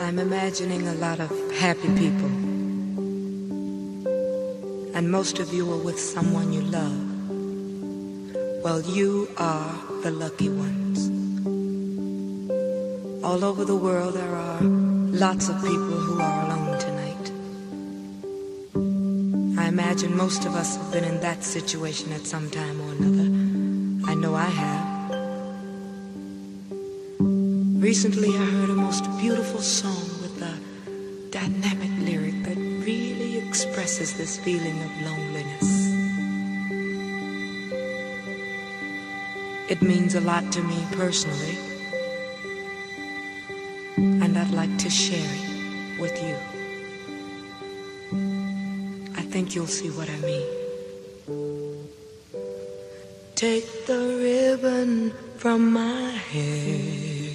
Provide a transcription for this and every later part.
I'm imagining a lot of happy people. And most of you are with someone you love. Well, you are the lucky ones. All over the world, there are lots of people who are alone tonight. I imagine most of us have been in that situation at some time or another. I know I have. Recently, I heard a most beautiful song with a dynamic lyric that really expresses this feeling of loneliness. It means a lot to me personally, and I'd like to share it with you. I think you'll see what I mean. Take the ribbon from my hair.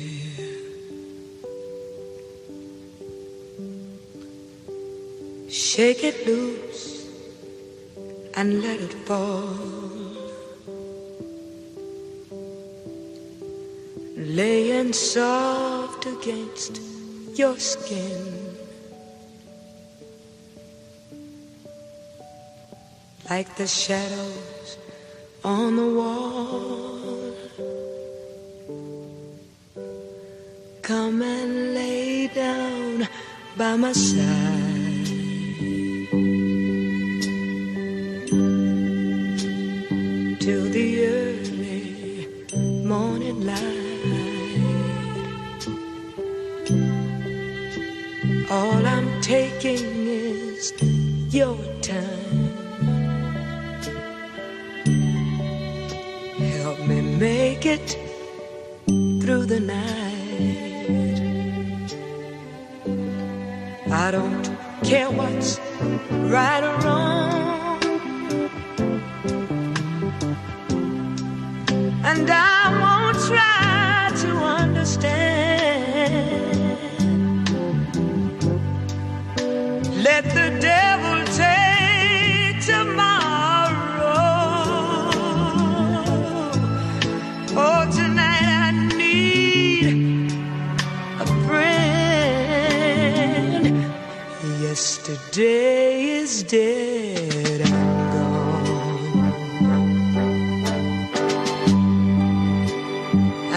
Shake it loose and let it fall. Laying soft against your skin. Like the shadows on the wall. Come and lay down by my side. All I'm taking is your time. Help me make it through the night. I don't care what's right or wrong. and I won't try to understand. Let the devil take tomorrow. Oh, tonight I need a friend. Yesterday is dead and gone.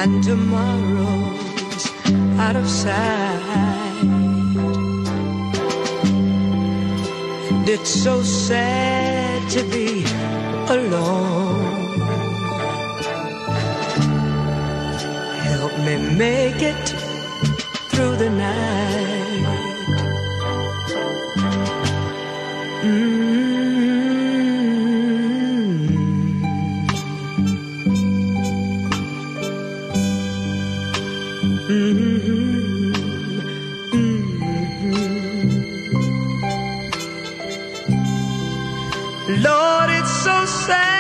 and tomorrow's out of sight. And it's so sad to be alone. Help me make it through the night. Lord, it's so sad